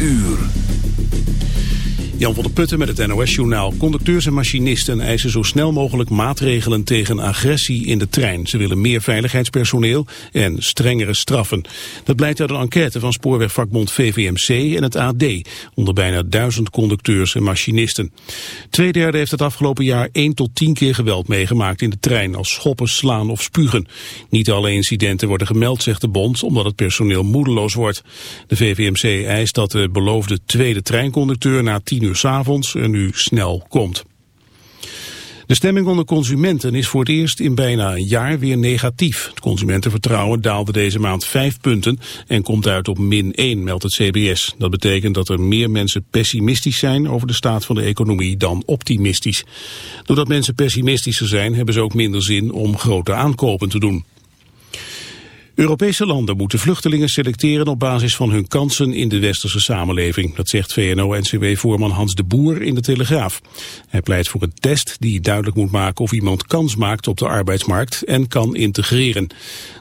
uur. Jan van der Putten met het NOS-journaal. Conducteurs en machinisten eisen zo snel mogelijk maatregelen tegen agressie in de trein. Ze willen meer veiligheidspersoneel en strengere straffen. Dat blijkt uit een enquête van spoorwegvakbond VVMC en het AD... onder bijna duizend conducteurs en machinisten. Tweederde heeft het afgelopen jaar 1 tot 10 keer geweld meegemaakt in de trein... als schoppen, slaan of spugen. Niet alle incidenten worden gemeld, zegt de bond... omdat het personeel moedeloos wordt. De VVMC eist dat de beloofde tweede treinconducteur na 10 uur uur s er nu snel komt. De stemming onder consumenten is voor het eerst in bijna een jaar weer negatief. Het consumentenvertrouwen daalde deze maand vijf punten en komt uit op min 1, meldt het CBS. Dat betekent dat er meer mensen pessimistisch zijn over de staat van de economie dan optimistisch. Doordat mensen pessimistischer zijn, hebben ze ook minder zin om grote aankopen te doen. Europese landen moeten vluchtelingen selecteren op basis van hun kansen in de westerse samenleving. Dat zegt VNO-NCW-voorman Hans de Boer in de Telegraaf. Hij pleit voor een test die duidelijk moet maken of iemand kans maakt op de arbeidsmarkt en kan integreren.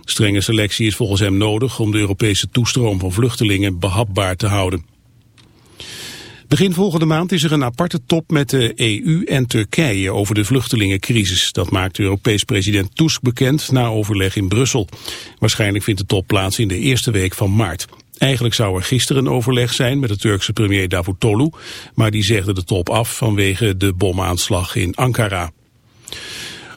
strenge selectie is volgens hem nodig om de Europese toestroom van vluchtelingen behapbaar te houden. Begin volgende maand is er een aparte top met de EU en Turkije over de vluchtelingencrisis. Dat maakt Europees president Tusk bekend na overleg in Brussel. Waarschijnlijk vindt de top plaats in de eerste week van maart. Eigenlijk zou er gisteren een overleg zijn met de Turkse premier Davutoglu, maar die zegde de top af vanwege de bomaanslag in Ankara.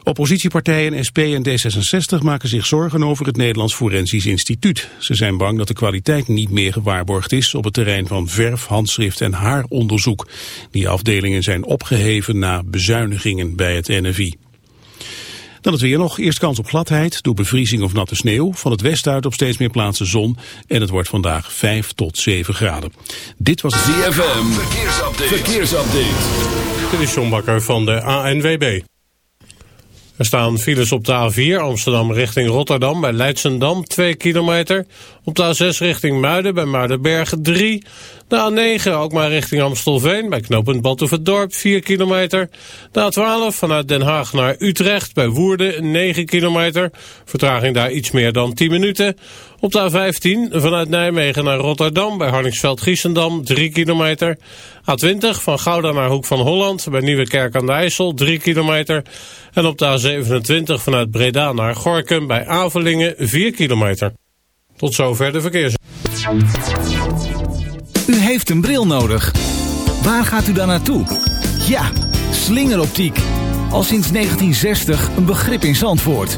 Oppositiepartijen SP en D66 maken zich zorgen over het Nederlands Forensisch Instituut. Ze zijn bang dat de kwaliteit niet meer gewaarborgd is op het terrein van verf, handschrift en haaronderzoek. Die afdelingen zijn opgeheven na bezuinigingen bij het NFI. Dan het weer nog. Eerst kans op gladheid door bevriezing of natte sneeuw. Van het westen uit op steeds meer plaatsen zon. En het wordt vandaag 5 tot 7 graden. Dit was ZFM. Verkeersupdate. Verkeersupdate. Dit is John Bakker van de ANWB. Er staan files op de A4 Amsterdam richting Rotterdam bij Leidsendam 2 kilometer. Op de A6 richting Muiden bij Muidenberg 3. De A9 ook maar richting Amstelveen bij knooppunt Batuverdorp 4 kilometer. De A12 vanuit Den Haag naar Utrecht bij Woerden 9 kilometer. Vertraging daar iets meer dan 10 minuten. Op de A15 vanuit Nijmegen naar Rotterdam bij Harningsveld-Giessendam 3 kilometer. A20 van Gouda naar Hoek van Holland bij Nieuwekerk aan de IJssel 3 kilometer. En op de A27 vanuit Breda naar Gorkum bij Avelingen 4 kilometer. Tot zover de verkeers. U heeft een bril nodig. Waar gaat u dan naartoe? Ja, slingeroptiek. Al sinds 1960 een begrip in Zandvoort.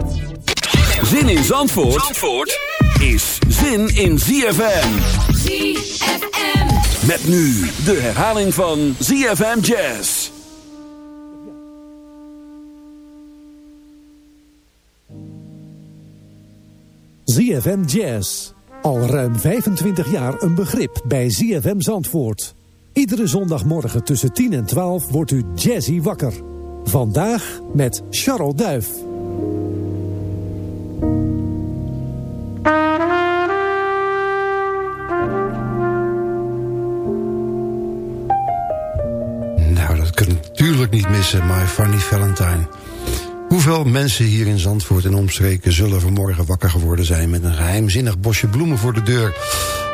Zin in Zandvoort, Zandvoort is zin in ZFM. ZFM. Met nu de herhaling van ZFM Jazz. ZFM Jazz. Al ruim 25 jaar een begrip bij ZFM Zandvoort. Iedere zondagmorgen tussen 10 en 12 wordt u jazzy wakker. Vandaag met Charles Duif. Missen, My Funny Valentine. Hoeveel mensen hier in Zandvoort en omstreken zullen vanmorgen wakker geworden zijn... met een geheimzinnig bosje bloemen voor de deur?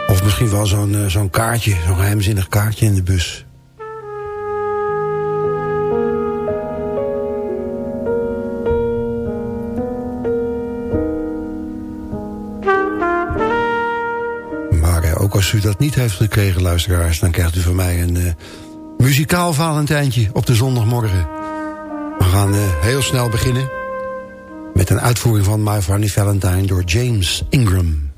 Of misschien wel zo'n uh, zo'n kaartje, zo'n geheimzinnig kaartje in de bus. Maar uh, ook als u dat niet heeft gekregen, luisteraars... dan krijgt u van mij een uh, muzikaal Valentijntje op de zondagmorgen. We gaan heel snel beginnen met een uitvoering van My Funny Valentine door James Ingram.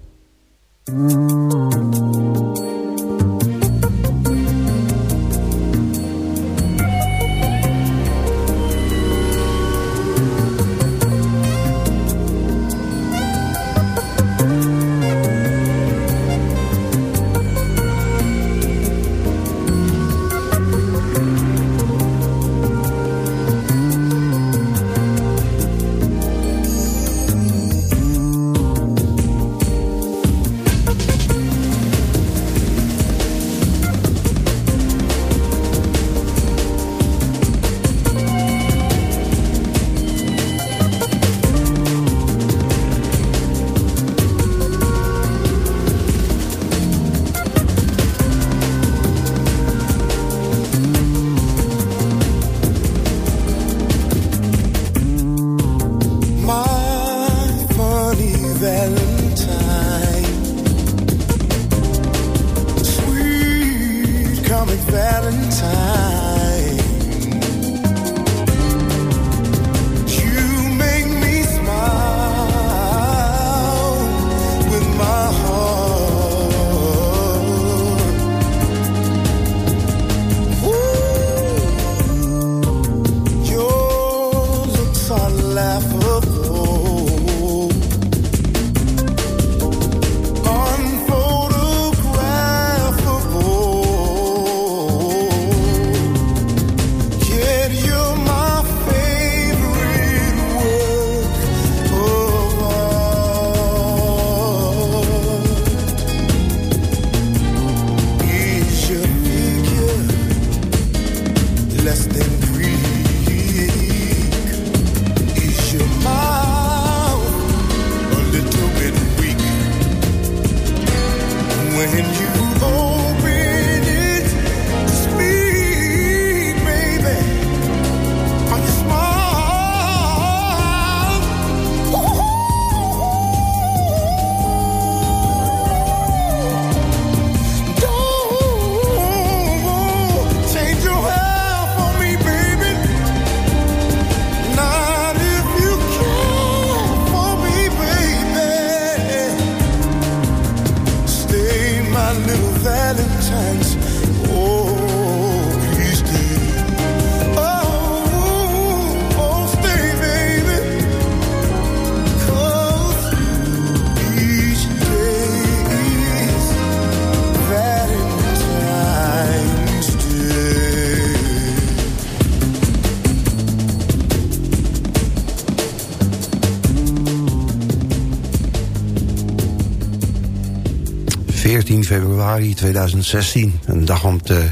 Februari 2016. Een dag om te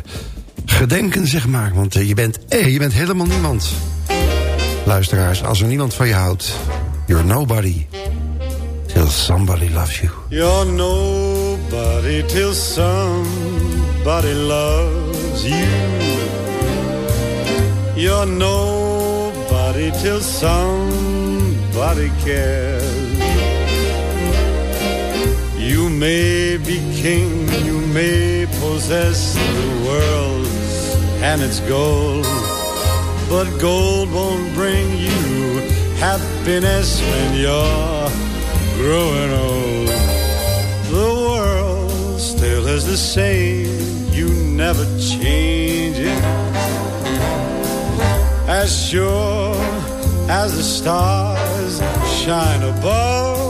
gedenken, zeg maar. Want uh, je, bent, eh, je bent helemaal niemand. Luisteraars, als er niemand van je houdt... You're nobody till somebody loves you. You're nobody till somebody loves you. You're nobody till somebody cares. You may be king, you may possess the world and its gold, but gold won't bring you happiness when you're growing old. The world still is the same, you never change it. As sure as the stars shine above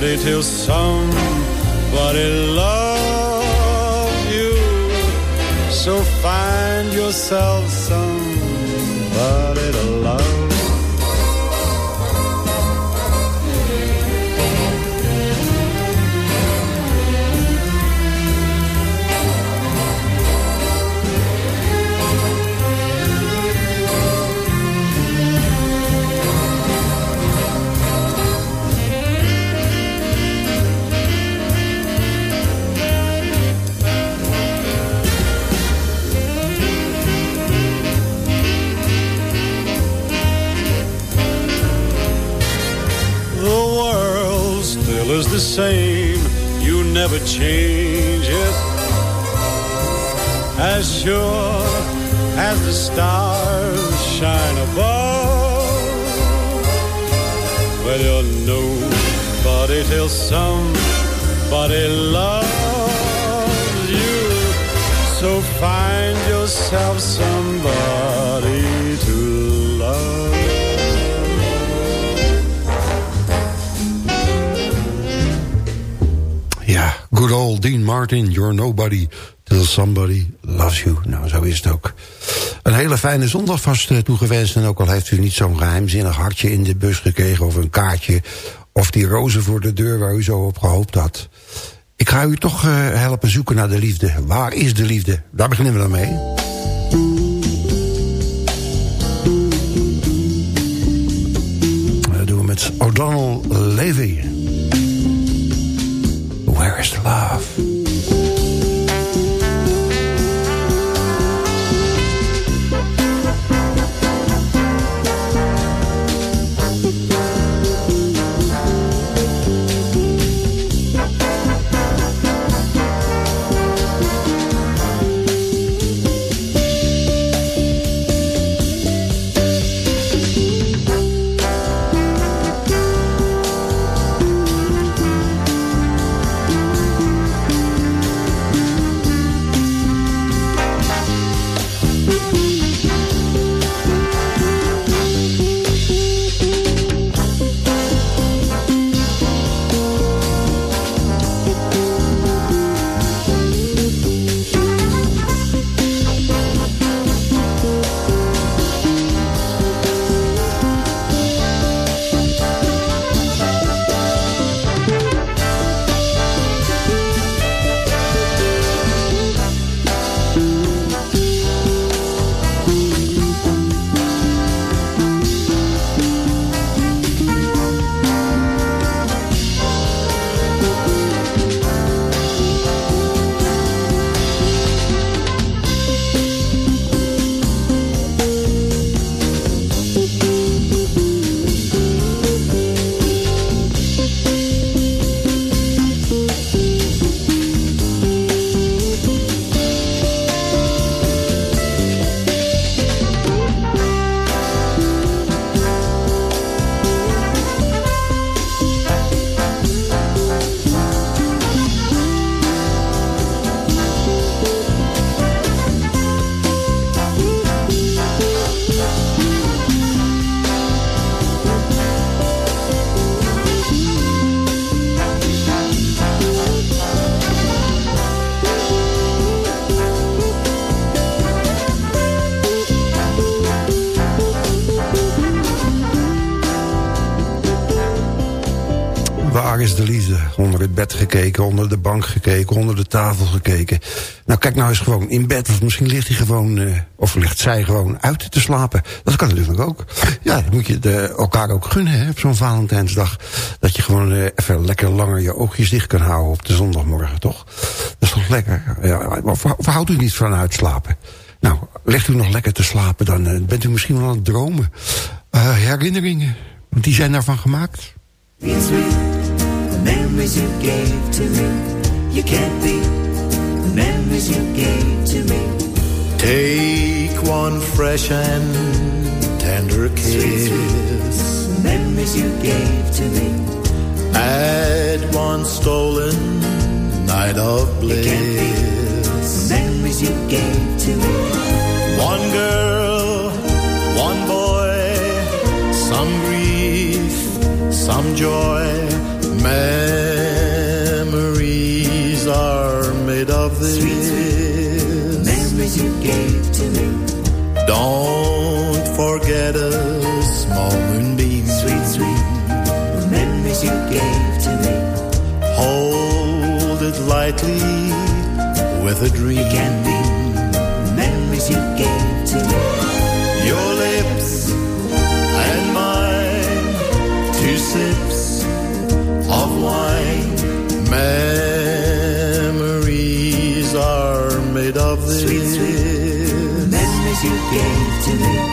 nobody till somebody loves you. So find yourself somebody the same. You never change it. As sure as the stars shine above. Well, you're nobody till somebody loves you. So find yourself somebody good old Dean Martin, you're nobody till somebody loves you. Nou, zo is het ook. Een hele fijne zondag vast eh, toegewenst. En ook al heeft u niet zo'n geheimzinnig hartje in de bus gekregen... of een kaartje, of die rozen voor de deur waar u zo op gehoopt had. Ik ga u toch eh, helpen zoeken naar de liefde. Waar is de liefde? Daar beginnen we dan mee. Dat doen we met O'Donnell Levy. Where is the love? Onder de bank gekeken, onder de tafel gekeken. Nou, kijk nou eens gewoon in bed. Of misschien ligt hij gewoon, uh, of ligt zij gewoon uit te slapen. Dat kan natuurlijk ook. Ja, dan moet je de, elkaar ook gunnen hè, op zo'n Valentijnsdag. Dat je gewoon uh, even lekker langer je oogjes dicht kan houden op de zondagmorgen, toch? Dat is toch lekker? Ja, of, houdt u niet van uitslapen? Nou, ligt u nog lekker te slapen, dan uh, bent u misschien wel aan het dromen. herinneringen, die zijn daarvan gemaakt. The memories you gave to me, you can't beat the memories you gave to me. Take one fresh and tender kiss. Sweet, sweet. The memories you gave to me. Add one stolen night of bliss. You can't beat the memories you gave to me. One girl, one boy, some grief some joy. Memories are made of this. Sweet, sweet memories you gave to me. Don't forget a small moonbeam. Sweet, sweet memories you gave to me. Hold it lightly with a dream. It can be memories you gave to me. Your lips wine. Memories are made of this. Sweet, sweet memories you gave to me.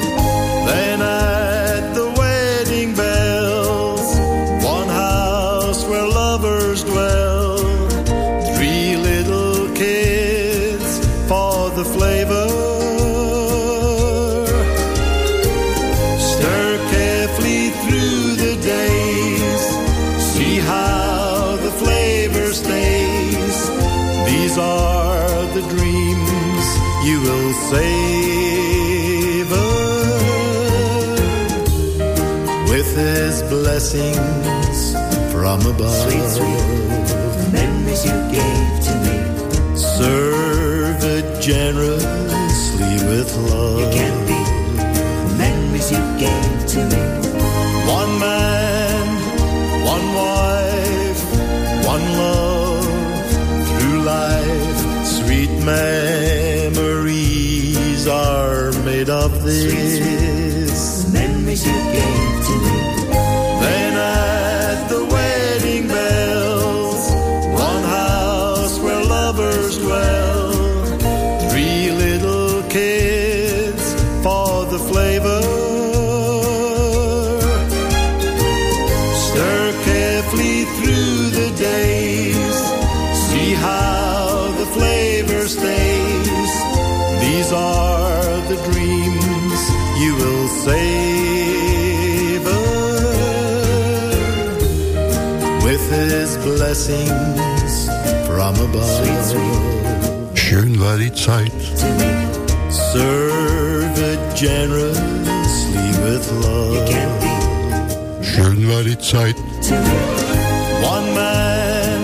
Blessings from above. Sweet, sweet memories you gave to me. Serve it generously with love. It can't be memories you gave to me. One man, one wife, one love through life. Sweet memories are made of this. Sweet, sweet memories you gave to me. Blessings from above. Sweet, sweet. Schön war die Zeit. Serve it generously with love. It be Schön war die Zeit. One man,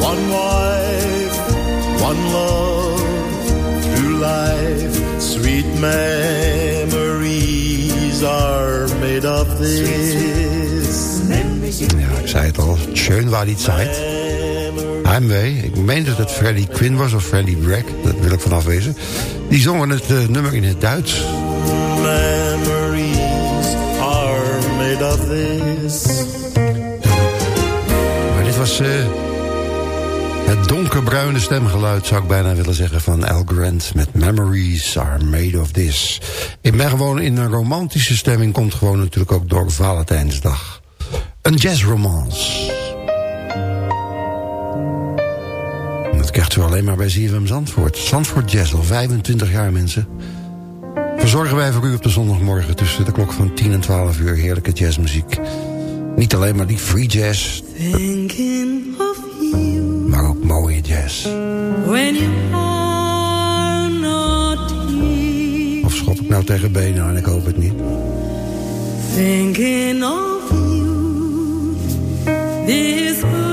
one wife, one love through life. Sweet memories are made of this. memories you Ja, ik zei het al. Schön war die Zeit. Heimwee. Ik meen dat het Freddie Quinn was of Freddie Bragg. Dat wil ik vanaf wezen. Die zongen het eh, nummer in het Duits. Memories are made of this. Maar dit was eh, het donkerbruine stemgeluid, zou ik bijna willen zeggen, van Al Grant met Memories are made of this. Ik ben gewoon in een romantische stemming, komt gewoon natuurlijk ook door Valentijnsdag. Een jazzromance. Dat krijgt u alleen maar bij ZFM Zandvoort. Zandvoort Jazz, al 25 jaar mensen. Verzorgen wij voor u op de zondagmorgen tussen de klok van 10 en 12 uur heerlijke jazzmuziek. Niet alleen maar die free jazz, Thinking of you maar ook mooie jazz. when you are not here. Of schop ik nou tegen benen en ik hoop het niet. Thinking of. This book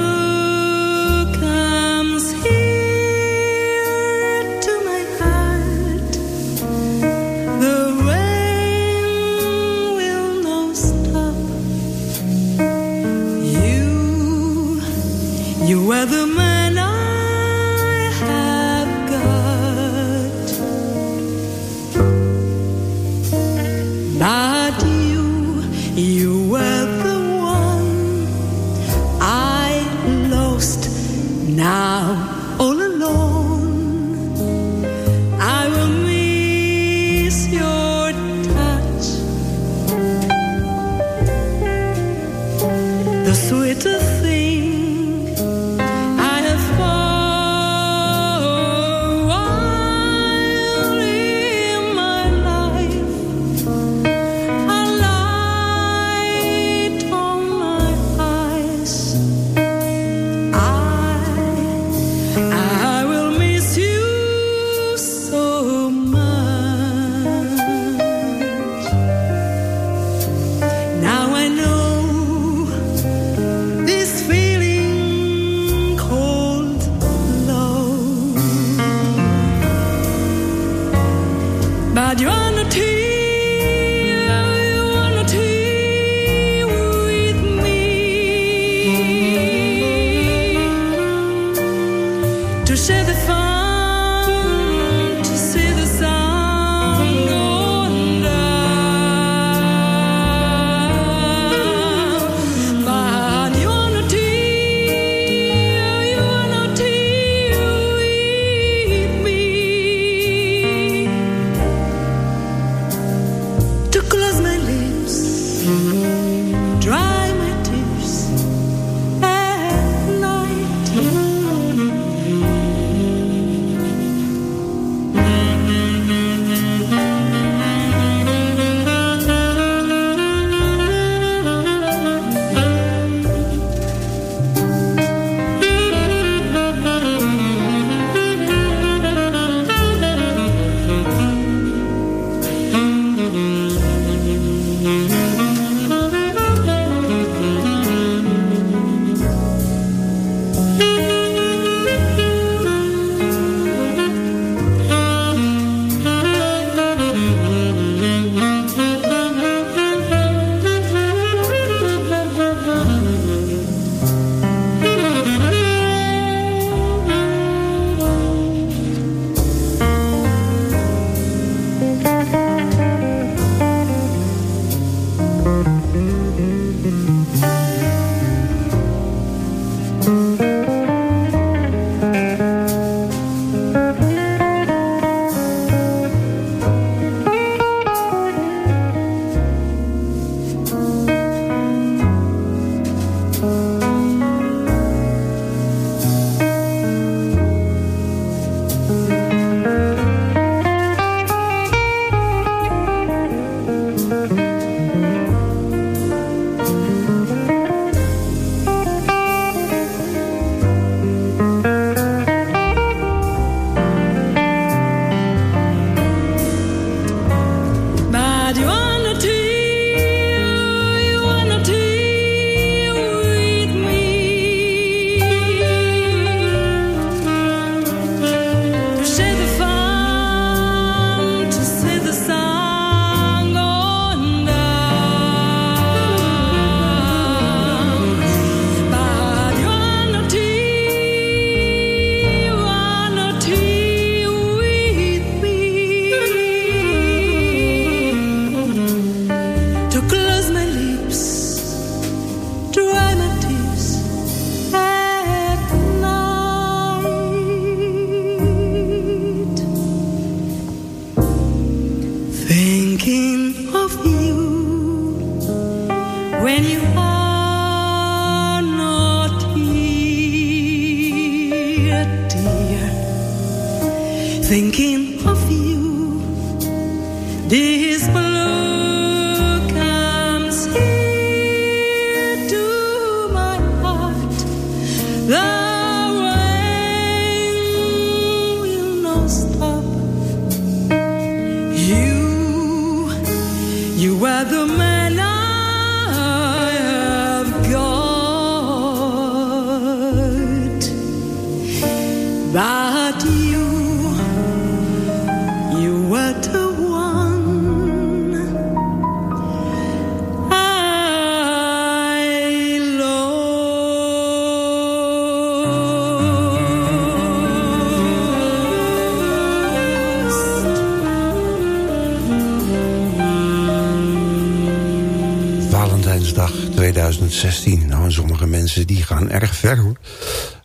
2016. Nou, sommige mensen die gaan erg ver hoor.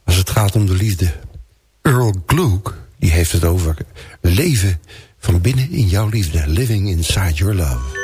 Als het gaat om de liefde. Earl Glook, die heeft het over leven van binnen in jouw liefde. Living inside your love.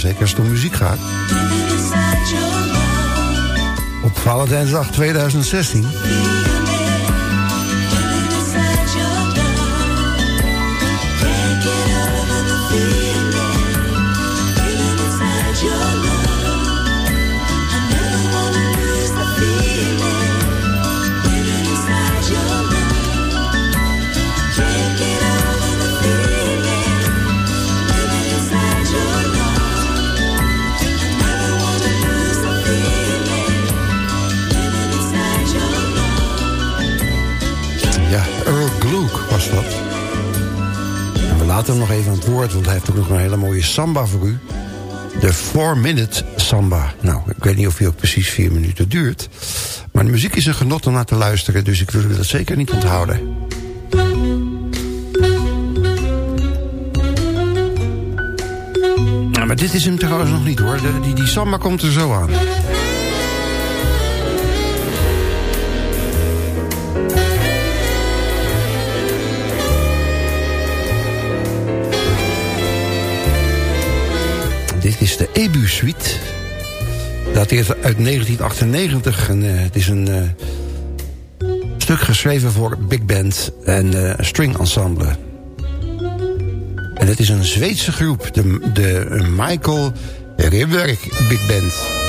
Zeker als het om muziek gaat. Op Valentijnsdag 2016. Want hij heeft ook nog een hele mooie samba voor u. De 4-minute samba. Nou, ik weet niet of hij ook precies 4 minuten duurt. Maar de muziek is een genot om naar te luisteren, dus ik wil u dat zeker niet onthouden. Nou, maar dit is hem trouwens nog niet hoor. De- die, die samba komt er zo aan. Is de Ebu Suite. Dateert uit 1998. En, eh, het is een eh, stuk geschreven voor big band en eh, string ensemble. En het is een Zweedse groep. De, de Michael Ribberg Big Band.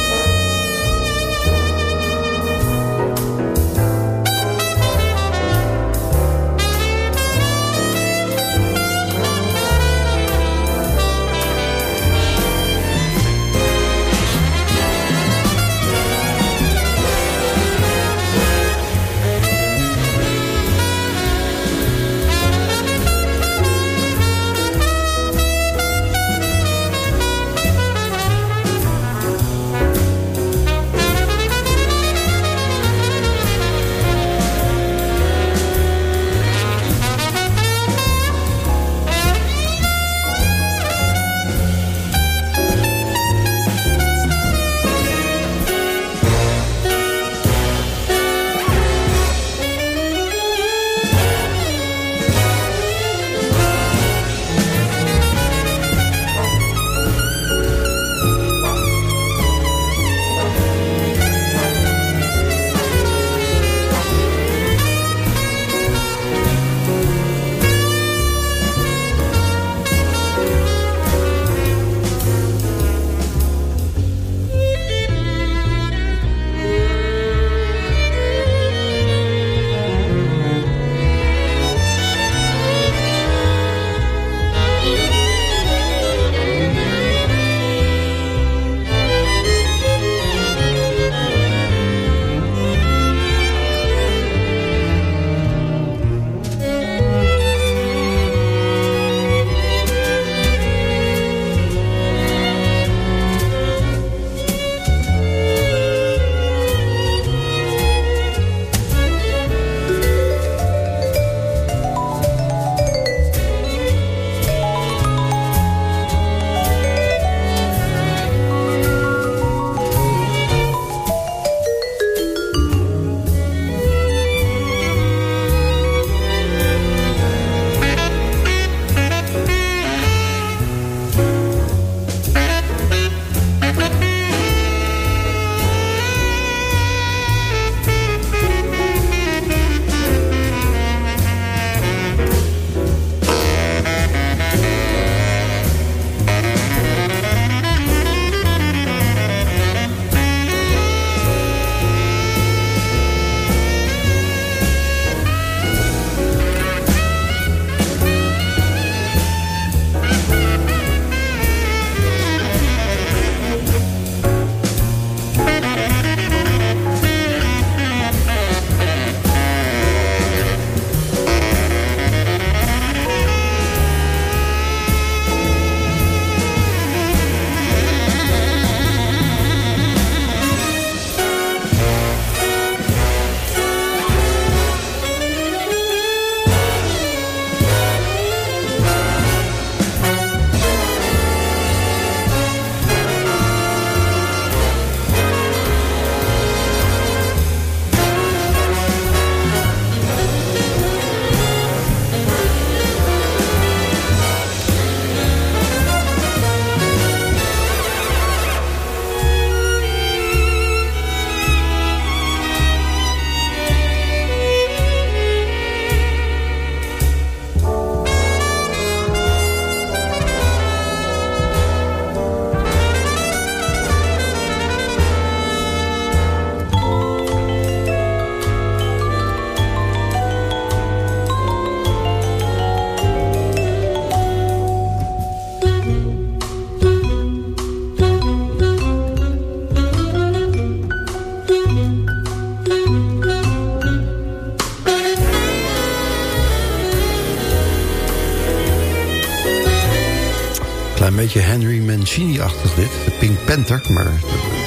Panther. Maar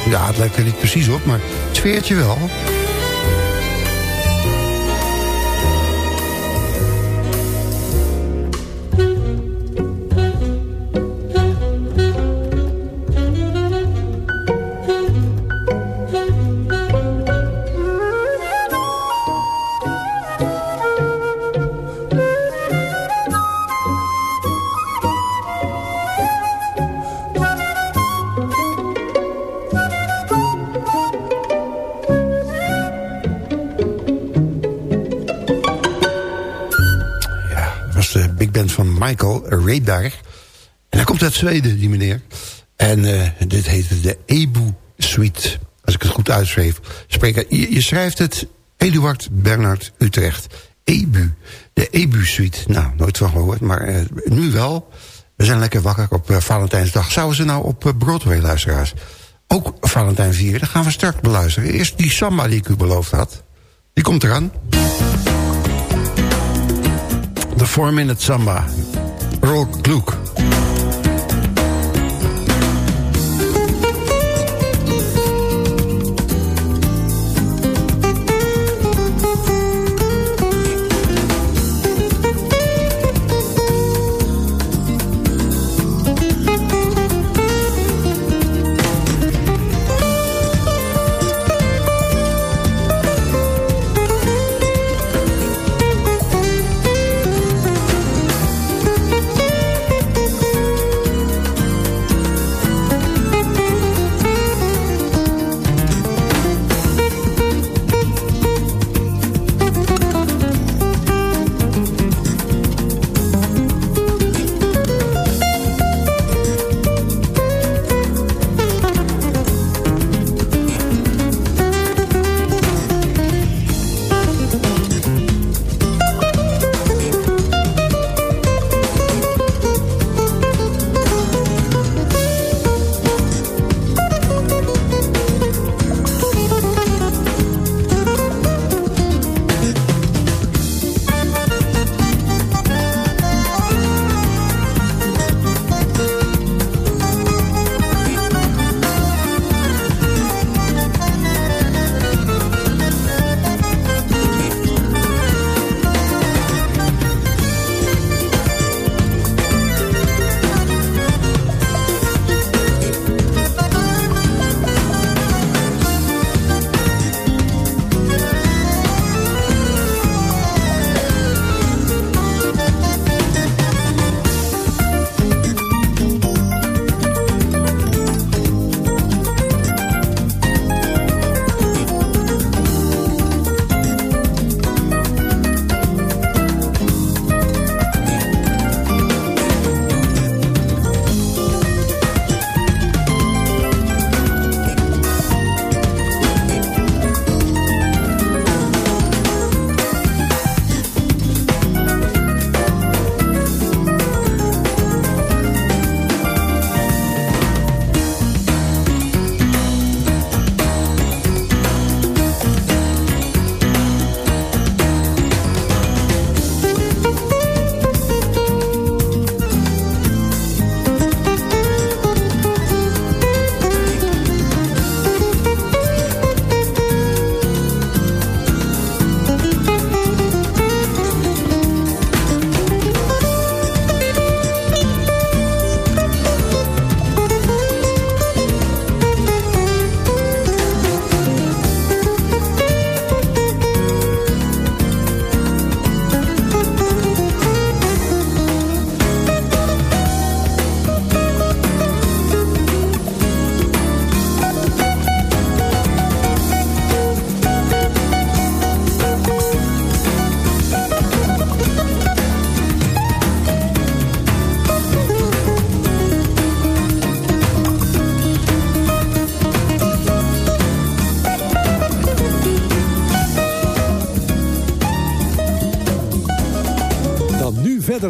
ja, het lijkt er niet precies op. Maar het sfeertje wel. Hij komt uit Zweden, die meneer. En uh, dit heet de Ebu Suite. Als ik het goed uitschreef. Spreek, je, schrijft het Eduard Bernard Utrecht. Ebu. De Ebu Suite. Nou, nooit van gehoord, maar uh, nu wel. We zijn lekker wakker op uh, Valentijnsdag. Zouden ze nou op Broadway, luisteraars? Ook Valentijn 4, dat gaan we straks beluisteren. Eerst die samba die ik u beloofd had. Die komt eraan. De 4-minute samba. Roll Kloek.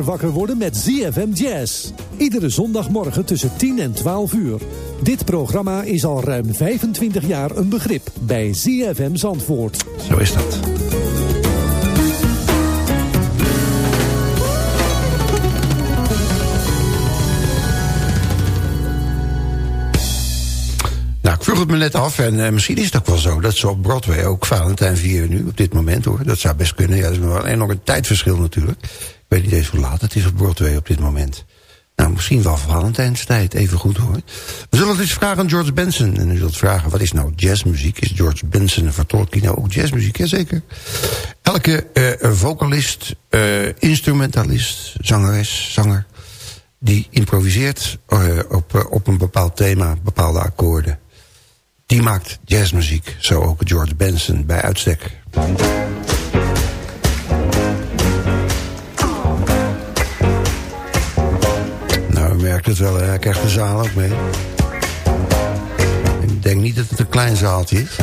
wakker worden met ZFM Jazz. Iedere zondagmorgen tussen 10 en 12 uur. Dit programma is al ruim 25 jaar een begrip bij ZFM Zandvoort. Zo is dat. Nou, ik vroeg het me net af en eh, misschien is het ook wel zo... dat ze op Broadway ook Valentijn vieren nu op dit moment, hoor. Dat zou best kunnen. Ja, dat is wel een enorm tijdverschil natuurlijk. Weet niet eens hoe laat het is op Broadway op dit moment. Nou, misschien wel Valentijnstijd, even goed hoor. We zullen het eens vragen aan George Benson. En u zult vragen, wat is nou jazzmuziek? Is George Benson, vertolkt hij nou ook jazzmuziek? Jazeker. Elke uh, vocalist, uh, instrumentalist, zangeres, zanger... die improviseert uh, op, op een bepaald thema, bepaalde akkoorden. Die maakt jazzmuziek, zo ook George Benson bij uitstek. Merkt het wel, hij krijgt de zaal ook mee. Ik denk niet dat het een klein zaaltje is.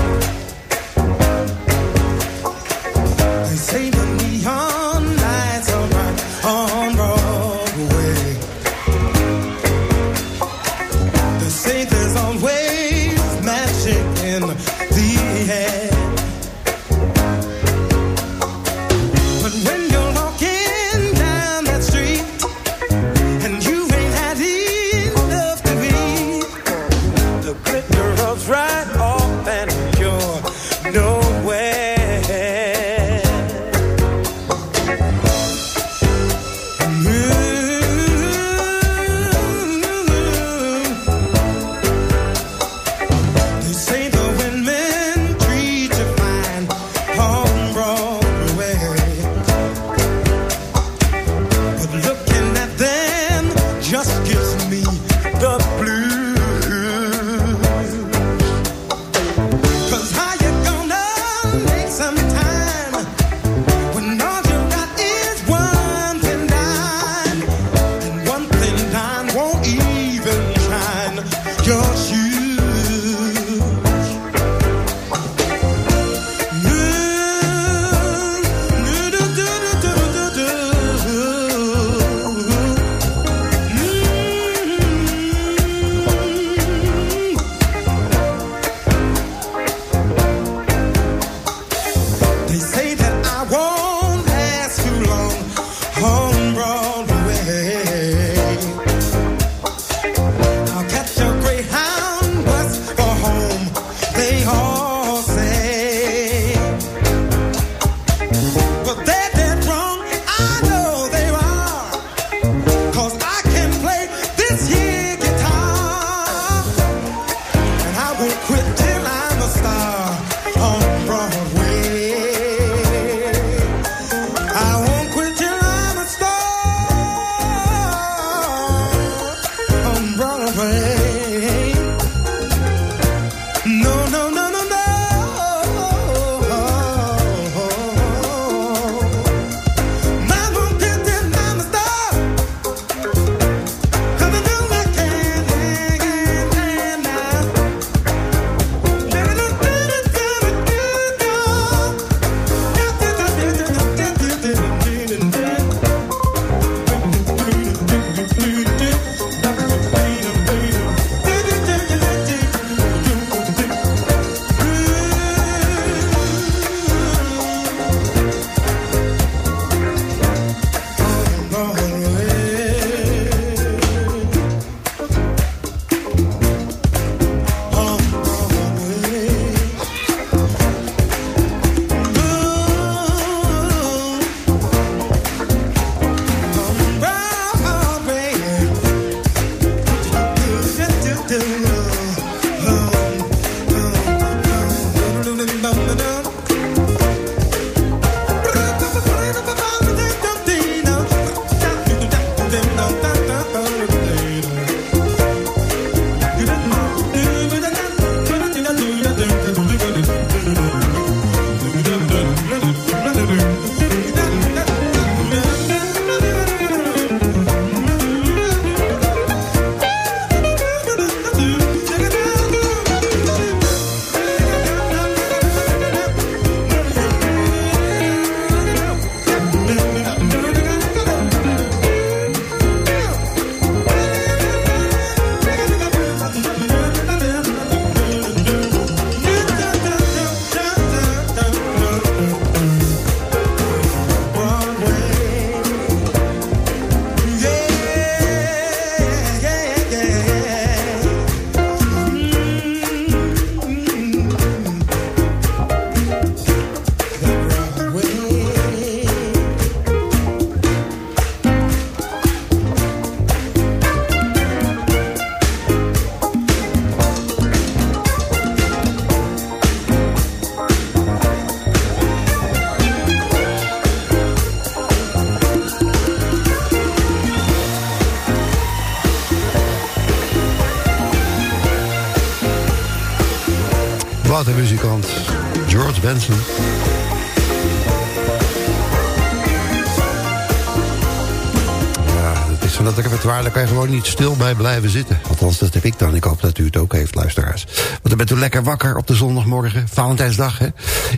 Ja, het is van dat repertoire, daar kan je gewoon niet stil bij blijven zitten. Althans, dat heb ik dan. Ik hoop dat u het ook heeft, luisteraars. Want dan bent u lekker wakker op de zondagmorgen. Valentijnsdag, hè?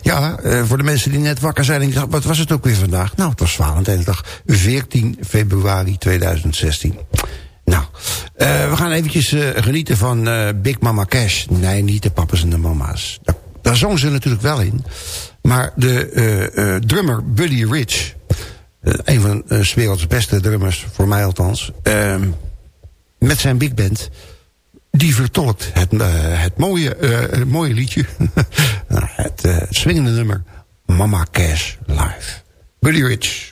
Ja, eh, voor de mensen die net wakker zijn. Ik dacht, wat was het ook weer vandaag? Nou, het was Valentijnsdag, 14 februari 2016. Nou, uh, we gaan eventjes uh, genieten van Big Mama Cash. Nee, niet de papa's en de mama's. Daar, zong ze natuurlijk wel in. Maar de drummer Buddy Rich... een van de werelds beste drummers, voor mij althans... ehm, met zijn big band... die vertolkt het, het mooie, mooie liedje... Nou, het swingende nummer... Mama Cash Live. Buddy Rich.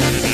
Yeah.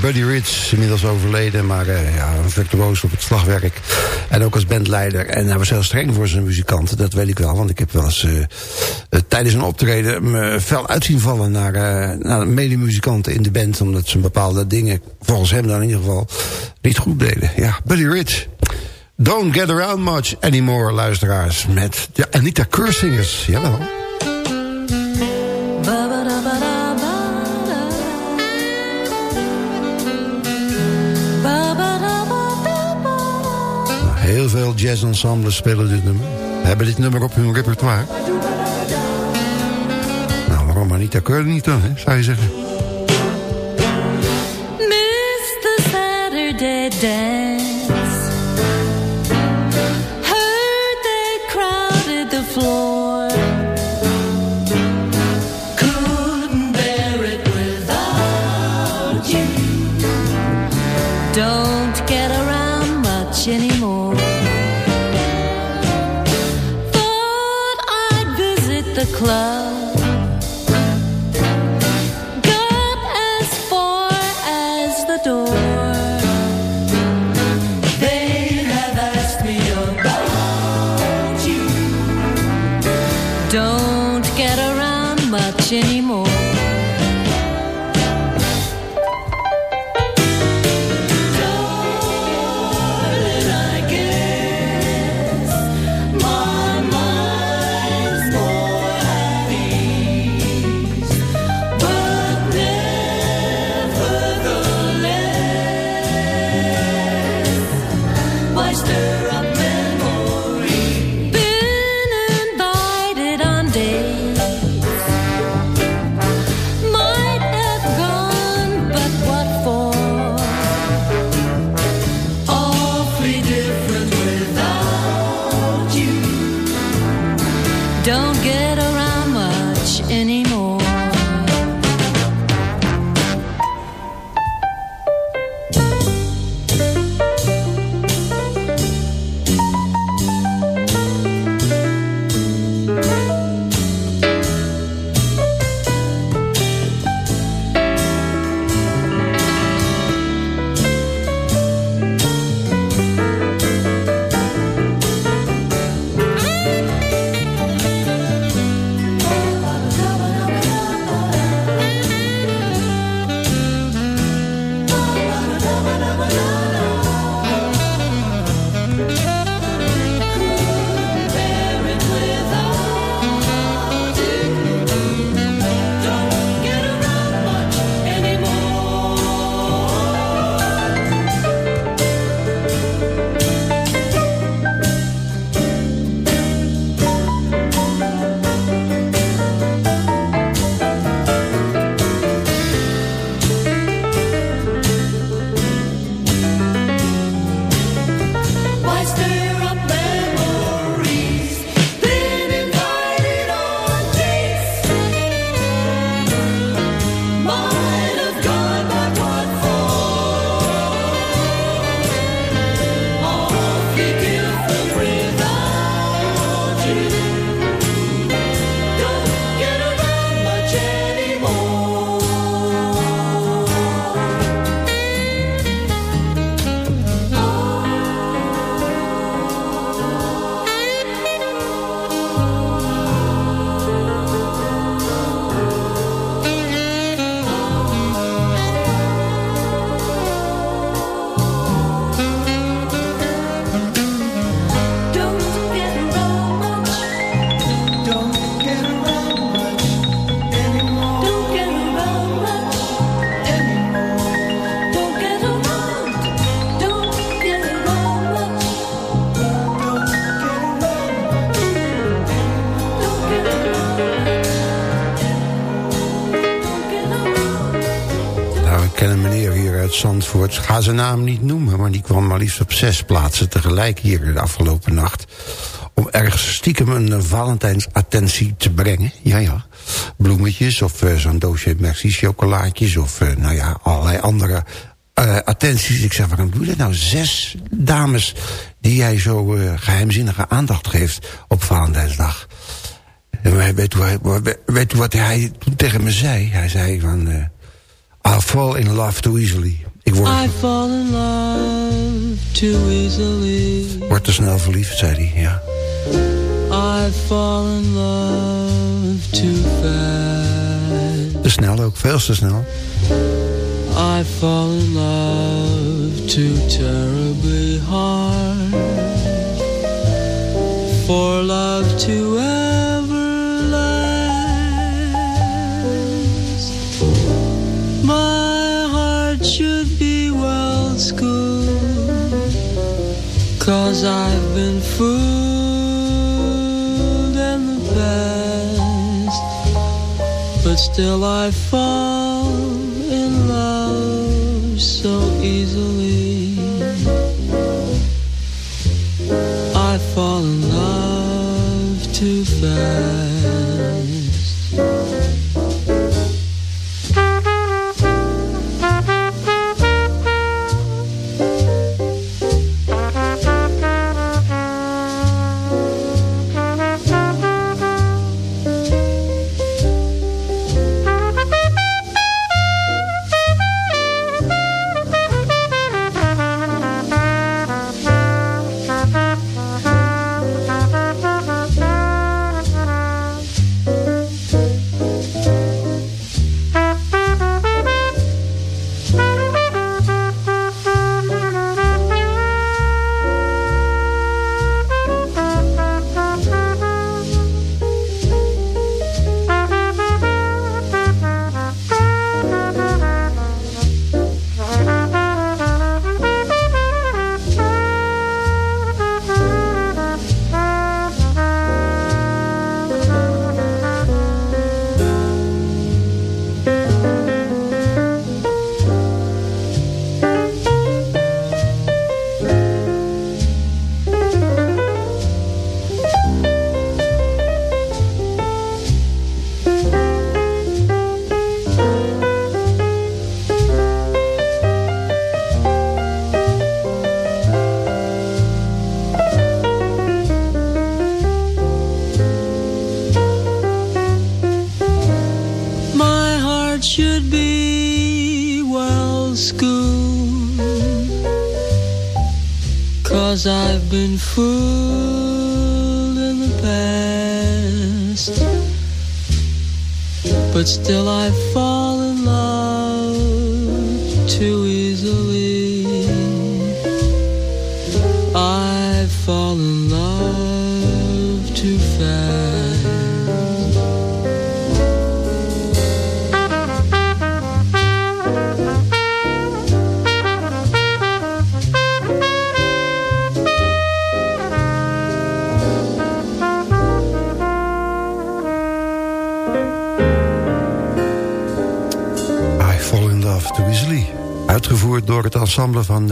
Buddy Rich. Inmiddels overleden, maar uh, ja, een virtuoos op het slagwerk. En ook als bandleider. En hij was heel streng voor zijn muzikanten, dat weet ik wel. Want ik heb wel eens uh, tijdens een optreden me fel uitzien vallen naar, naar medemuzikanten in de band. Omdat ze bepaalde dingen, volgens hem dan in ieder geval, niet goed deden. Ja, Buddy Rich. Don't get around much anymore, luisteraars. Met de Anita Kursingers, jawel. Veel jazzensembles spelen dit nummer. Hebben dit nummer op hun repertoire. Nou, waarom Anita Keur niet dan, hè, zou je zeggen? The club. Naam niet noemen, maar die kwam maar liefst op zes plaatsen tegelijk hier de afgelopen nacht. Om ergens stiekem een uh, Valentijnsattentie te brengen. Ja, ja. Bloemetjes of eh, zo'n doosje Merci chocolaatjes of eh, nou ja, allerlei andere eh, attenties. Ik zeg, waarom doe je dat nou? Zes dames die jij zo eh, geheimzinnige aandacht geeft op Valentijnsdag. En weet u, wat- weet wat hij toen tegen me zei? Hij zei van... I'll fall in love too easily. Ik word, er I fall in love too easily. word te snel verliefd, zei hij. Ja. I fall in love too fast. Te snel ook, veel te snel. I fall in love too terribly hard. For love to ever Cause I've been fooled in the past. But still I fall in love so easily. I fall in love too fast.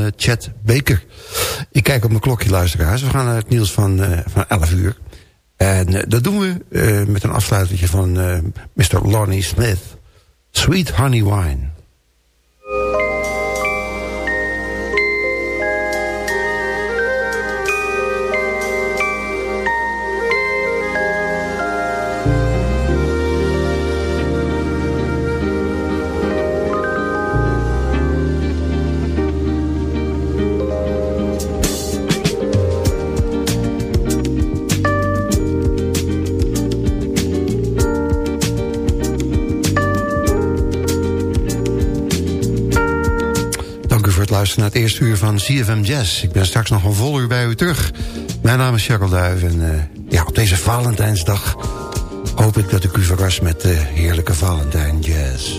Uh, Chet Baker. Ik kijk op mijn klokje, luisteraars. We gaan naar het nieuws van, uh, van 11 uur. En uh, dat doen we met een afsluitertje van Mr. Lonnie Smith. Sweet Honey Wine. Eerste uur van CFM Jazz. Ik ben straks nog een vol uur bij u terug. Mijn naam is Jacques Duif en uh, ja, op deze Valentijnsdag... hoop ik dat ik u verras met de heerlijke Valentijn Jazz.